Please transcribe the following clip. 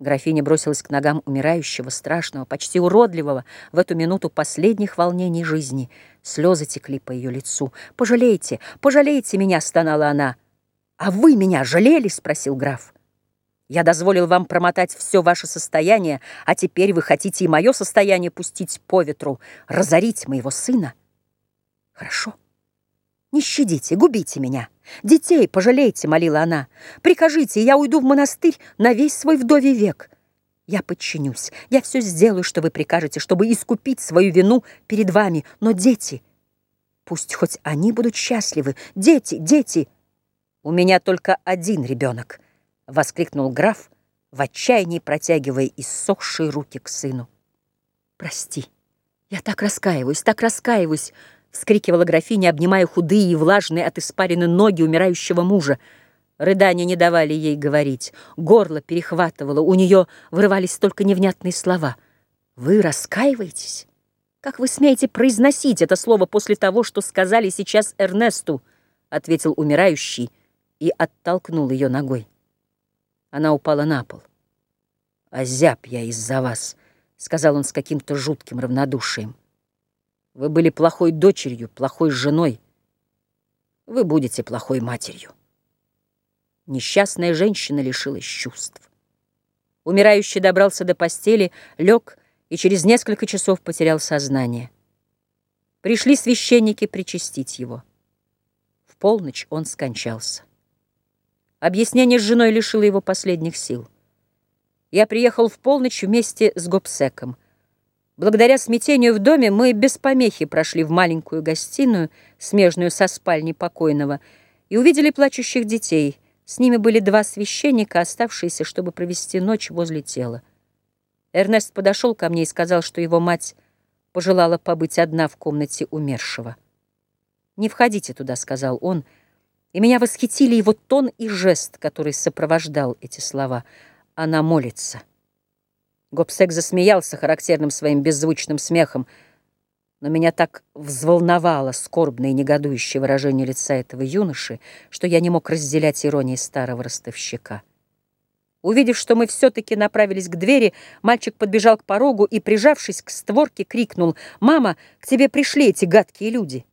Графиня бросилась к ногам умирающего, страшного, почти уродливого в эту минуту последних волнений жизни. Слезы текли по ее лицу. «Пожалейте, пожалейте меня!» — стонала она. «А вы меня жалели?» — спросил граф. «Я дозволил вам промотать все ваше состояние, а теперь вы хотите и мое состояние пустить по ветру, разорить моего сына?» «Хорошо». Не щадите, губите меня. Детей пожалейте, молила она. Прикажите, я уйду в монастырь на весь свой вдовий век. Я подчинюсь, я все сделаю, что вы прикажете, чтобы искупить свою вину перед вами. Но дети, пусть хоть они будут счастливы. Дети, дети. У меня только один ребенок, воскликнул граф, в отчаянии протягивая иссохшие руки к сыну. Прости, я так раскаиваюсь, так раскаиваюсь, — вскрикивала графиня, обнимая худые и влажные от испарины ноги умирающего мужа. Рыдания не давали ей говорить. Горло перехватывало, у нее вырывались только невнятные слова. «Вы раскаиваетесь? Как вы смеете произносить это слово после того, что сказали сейчас Эрнесту?» — ответил умирающий и оттолкнул ее ногой. Она упала на пол. «Озяб я из-за вас», — сказал он с каким-то жутким равнодушием. Вы были плохой дочерью, плохой женой. Вы будете плохой матерью. Несчастная женщина лишилась чувств. Умирающий добрался до постели, лег и через несколько часов потерял сознание. Пришли священники причастить его. В полночь он скончался. Объяснение с женой лишило его последних сил. Я приехал в полночь вместе с Гобсеком — Благодаря смятению в доме мы без помехи прошли в маленькую гостиную, смежную со спальней покойного, и увидели плачущих детей. С ними были два священника, оставшиеся, чтобы провести ночь возле тела. Эрнест подошел ко мне и сказал, что его мать пожелала побыть одна в комнате умершего. «Не входите туда», — сказал он, и меня восхитили его тон и жест, который сопровождал эти слова. «Она молится». Гобсек засмеялся характерным своим беззвучным смехом, но меня так взволновало скорбное и негодующее выражение лица этого юноши, что я не мог разделять иронии старого ростовщика. Увидев, что мы все-таки направились к двери, мальчик подбежал к порогу и, прижавшись к створке, крикнул «Мама, к тебе пришли эти гадкие люди!»